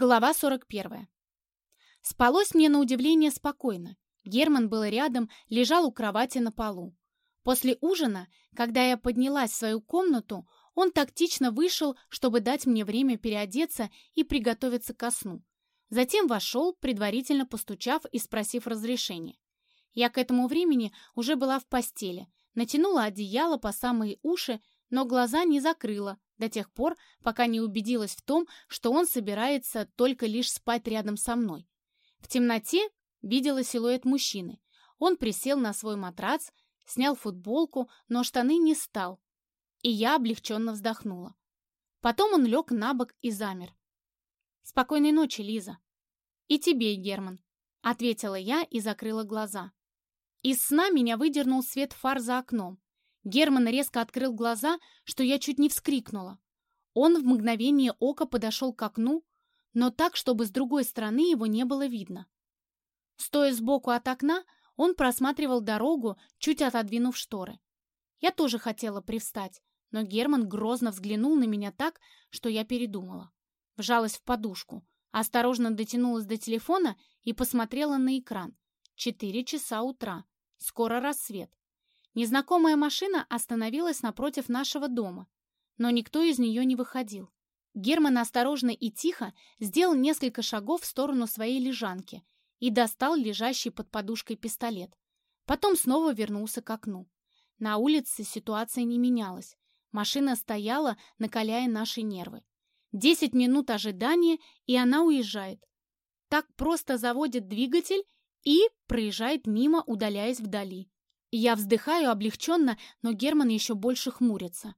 Глава 41. Спалось мне на удивление спокойно. Герман был рядом, лежал у кровати на полу. После ужина, когда я поднялась в свою комнату, он тактично вышел, чтобы дать мне время переодеться и приготовиться ко сну. Затем вошел, предварительно постучав и спросив разрешения. Я к этому времени уже была в постели, натянула одеяло по самые уши, но глаза не закрыла до тех пор, пока не убедилась в том, что он собирается только лишь спать рядом со мной. В темноте видела силуэт мужчины. Он присел на свой матрац, снял футболку, но штаны не стал, и я облегченно вздохнула. Потом он лег на бок и замер. «Спокойной ночи, Лиза». «И тебе, Герман», — ответила я и закрыла глаза. Из сна меня выдернул свет фар за окном. Герман резко открыл глаза, что я чуть не вскрикнула. Он в мгновение ока подошел к окну, но так, чтобы с другой стороны его не было видно. Стоя сбоку от окна, он просматривал дорогу, чуть отодвинув шторы. Я тоже хотела привстать, но Герман грозно взглянул на меня так, что я передумала. Вжалась в подушку, осторожно дотянулась до телефона и посмотрела на экран. Четыре часа утра. Скоро рассвет. Незнакомая машина остановилась напротив нашего дома, но никто из нее не выходил. Герман осторожно и тихо сделал несколько шагов в сторону своей лежанки и достал лежащий под подушкой пистолет. Потом снова вернулся к окну. На улице ситуация не менялась. Машина стояла, накаляя наши нервы. Десять минут ожидания, и она уезжает. Так просто заводит двигатель и проезжает мимо, удаляясь вдали. Я вздыхаю облегченно, но Герман еще больше хмурится.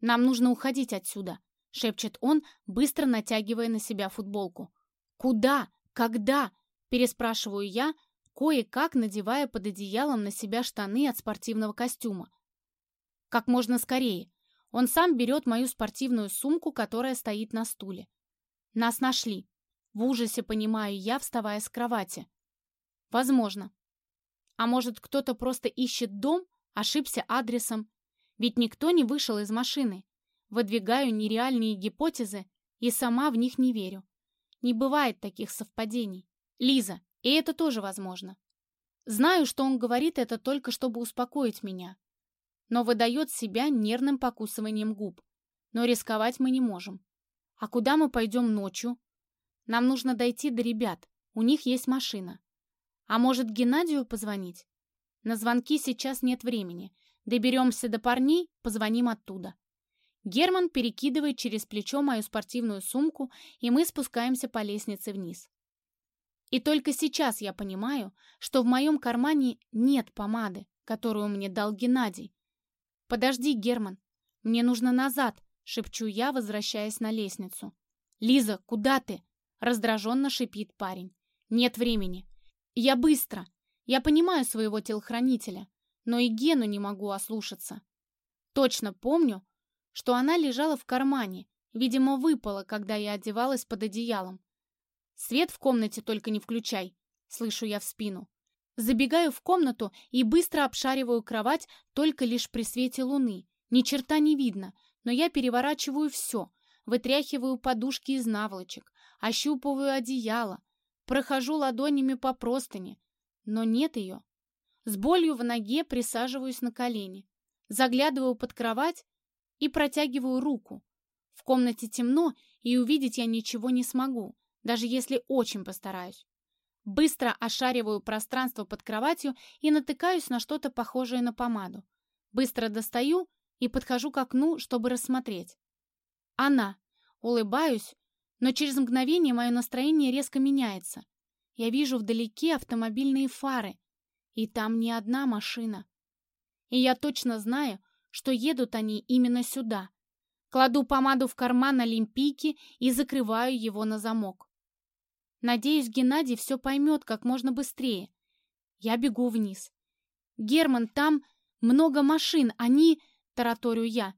«Нам нужно уходить отсюда», — шепчет он, быстро натягивая на себя футболку. «Куда? Когда?» — переспрашиваю я, кое-как надевая под одеялом на себя штаны от спортивного костюма. «Как можно скорее». Он сам берет мою спортивную сумку, которая стоит на стуле. Нас нашли. В ужасе понимаю я, вставая с кровати. Возможно. А может, кто-то просто ищет дом, ошибся адресом? Ведь никто не вышел из машины. Выдвигаю нереальные гипотезы и сама в них не верю. Не бывает таких совпадений. Лиза, и это тоже возможно. Знаю, что он говорит это только, чтобы успокоить меня. Но выдает себя нервным покусыванием губ. Но рисковать мы не можем. А куда мы пойдем ночью? Нам нужно дойти до ребят. У них есть машина. А может, Геннадию позвонить? На звонки сейчас нет времени. Доберемся до парней, позвоним оттуда. Герман перекидывает через плечо мою спортивную сумку, и мы спускаемся по лестнице вниз. И только сейчас я понимаю, что в моем кармане нет помады, которую мне дал Геннадий. «Подожди, Герман, мне нужно назад», — шепчу я, возвращаясь на лестницу. «Лиза, куда ты?» — раздраженно шипит парень. «Нет времени. Я быстро. Я понимаю своего телохранителя, но и Гену не могу ослушаться. Точно помню, что она лежала в кармане, видимо, выпала, когда я одевалась под одеялом. Свет в комнате только не включай, слышу я в спину. Забегаю в комнату и быстро обшариваю кровать только лишь при свете луны. Ни черта не видно, но я переворачиваю все, вытряхиваю подушки из наволочек, ощупываю одеяло, Прохожу ладонями по простыне, но нет ее. С болью в ноге присаживаюсь на колени, заглядываю под кровать и протягиваю руку. В комнате темно, и увидеть я ничего не смогу, даже если очень постараюсь. Быстро ошариваю пространство под кроватью и натыкаюсь на что-то похожее на помаду. Быстро достаю и подхожу к окну, чтобы рассмотреть. Она. Улыбаюсь, но через мгновение мое настроение резко меняется. Я вижу вдалеке автомобильные фары, и там не одна машина. И я точно знаю, что едут они именно сюда. Кладу помаду в карман Олимпийки и закрываю его на замок. Надеюсь, Геннадий все поймет как можно быстрее. Я бегу вниз. «Герман, там много машин, они...» — тараторю я.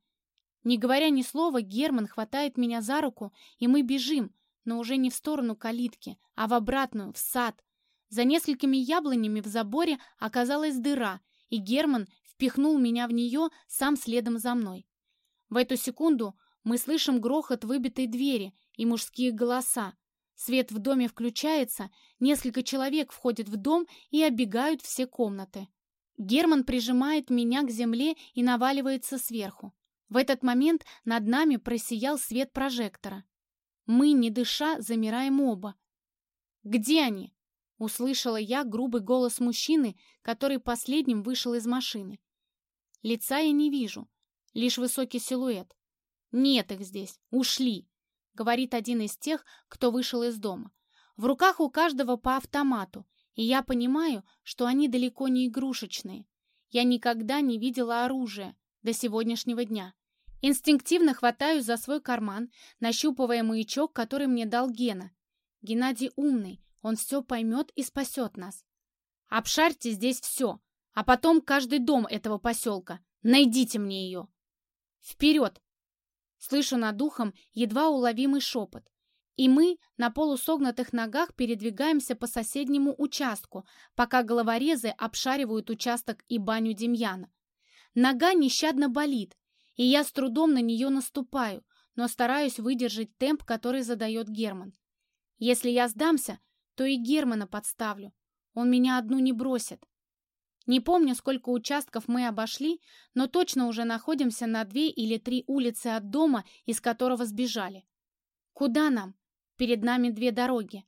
Не говоря ни слова, Герман хватает меня за руку, и мы бежим, но уже не в сторону калитки, а в обратную, в сад. За несколькими яблонями в заборе оказалась дыра, и Герман впихнул меня в нее сам следом за мной. В эту секунду мы слышим грохот выбитой двери и мужские голоса. Свет в доме включается, несколько человек входят в дом и оббегают все комнаты. Герман прижимает меня к земле и наваливается сверху. В этот момент над нами просиял свет прожектора. Мы, не дыша, замираем оба. «Где они?» — услышала я грубый голос мужчины, который последним вышел из машины. Лица я не вижу, лишь высокий силуэт. «Нет их здесь, ушли», — говорит один из тех, кто вышел из дома. В руках у каждого по автомату, и я понимаю, что они далеко не игрушечные. Я никогда не видела оружия до сегодняшнего дня. Инстинктивно хватаю за свой карман, нащупывая маячок, который мне дал Гена. Геннадий умный, он все поймет и спасет нас. Обшарьте здесь все, а потом каждый дом этого поселка. Найдите мне ее. Вперед! Слышу над ухом едва уловимый шепот. И мы на полусогнутых ногах передвигаемся по соседнему участку, пока головорезы обшаривают участок и баню Демьяна. Нога нещадно болит, и я с трудом на нее наступаю, но стараюсь выдержать темп, который задает Герман. Если я сдамся, то и Германа подставлю. Он меня одну не бросит. Не помню, сколько участков мы обошли, но точно уже находимся на две или три улицы от дома, из которого сбежали. Куда нам? Перед нами две дороги.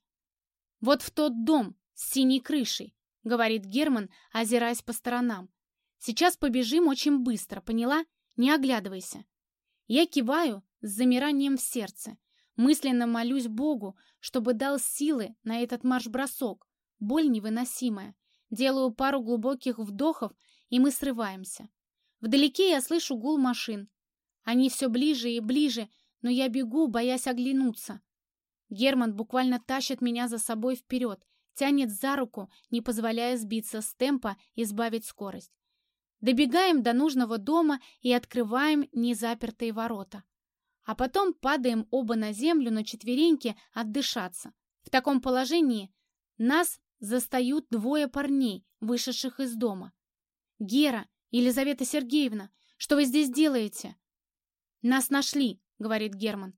Вот в тот дом с синей крышей, говорит Герман, озираясь по сторонам. Сейчас побежим очень быстро, поняла? Не оглядывайся. Я киваю с замиранием в сердце. Мысленно молюсь Богу, чтобы дал силы на этот марш-бросок. Боль невыносимая. Делаю пару глубоких вдохов, и мы срываемся. Вдалеке я слышу гул машин. Они все ближе и ближе, но я бегу, боясь оглянуться. Герман буквально тащит меня за собой вперед, тянет за руку, не позволяя сбиться с темпа и сбавить скорость. Добегаем до нужного дома и открываем незапертые ворота. А потом падаем оба на землю на четвереньки отдышаться. В таком положении нас застают двое парней, вышедших из дома. «Гера, Елизавета Сергеевна, что вы здесь делаете?» «Нас нашли», — говорит Герман.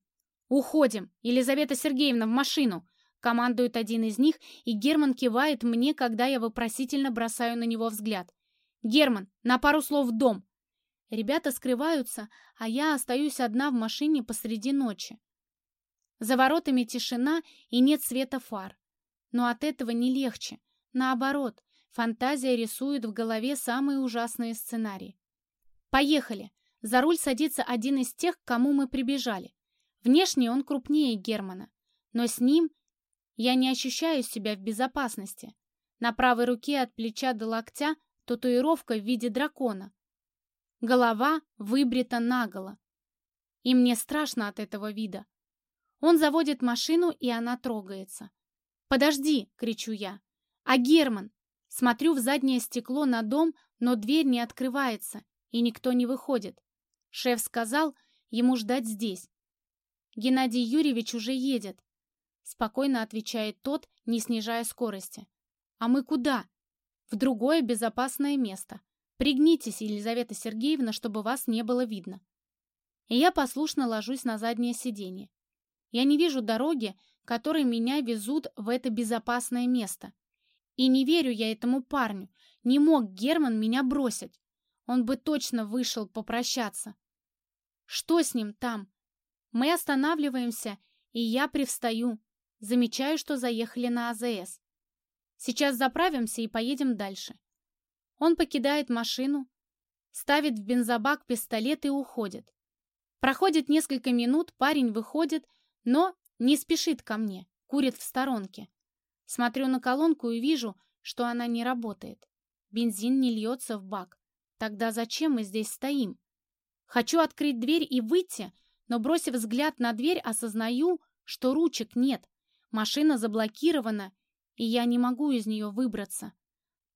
«Уходим! Елизавета Сергеевна, в машину!» Командует один из них, и Герман кивает мне, когда я вопросительно бросаю на него взгляд. «Герман, на пару слов в дом!» Ребята скрываются, а я остаюсь одна в машине посреди ночи. За воротами тишина и нет света фар. Но от этого не легче. Наоборот, фантазия рисует в голове самые ужасные сценарии. «Поехали!» За руль садится один из тех, к кому мы прибежали. Внешне он крупнее Германа, но с ним я не ощущаю себя в безопасности. На правой руке от плеча до локтя татуировка в виде дракона. Голова выбрита наголо. И мне страшно от этого вида. Он заводит машину, и она трогается. «Подожди!» — кричу я. «А Герман?» Смотрю в заднее стекло на дом, но дверь не открывается, и никто не выходит. Шеф сказал ему ждать здесь. Геннадий Юрьевич уже едет. Спокойно отвечает тот, не снижая скорости. А мы куда? В другое безопасное место. Пригнитесь, Елизавета Сергеевна, чтобы вас не было видно. И я послушно ложусь на заднее сиденье. Я не вижу дороги, которые меня везут в это безопасное место. И не верю я этому парню. Не мог Герман меня бросить. Он бы точно вышел попрощаться. Что с ним там? Мы останавливаемся, и я привстаю. Замечаю, что заехали на АЗС. Сейчас заправимся и поедем дальше. Он покидает машину, ставит в бензобак пистолет и уходит. Проходит несколько минут, парень выходит, но не спешит ко мне, курит в сторонке. Смотрю на колонку и вижу, что она не работает. Бензин не льется в бак. Тогда зачем мы здесь стоим? Хочу открыть дверь и выйти, но, бросив взгляд на дверь, осознаю, что ручек нет. Машина заблокирована, и я не могу из нее выбраться.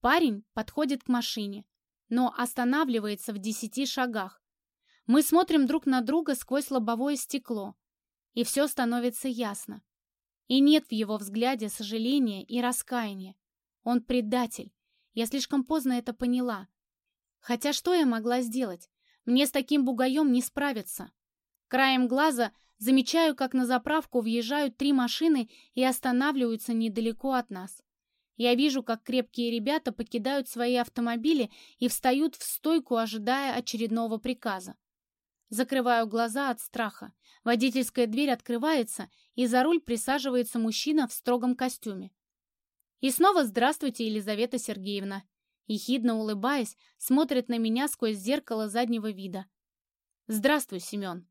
Парень подходит к машине, но останавливается в десяти шагах. Мы смотрим друг на друга сквозь лобовое стекло, и все становится ясно. И нет в его взгляде сожаления и раскаяния. Он предатель. Я слишком поздно это поняла. Хотя что я могла сделать? Мне с таким бугаем не справиться. Краем глаза Замечаю, как на заправку въезжают три машины и останавливаются недалеко от нас. Я вижу, как крепкие ребята покидают свои автомобили и встают в стойку, ожидая очередного приказа. Закрываю глаза от страха. Водительская дверь открывается, и за руль присаживается мужчина в строгом костюме. И снова «Здравствуйте, Елизавета Сергеевна!» Ехидно улыбаясь, смотрит на меня сквозь зеркало заднего вида. «Здравствуй, Семен!»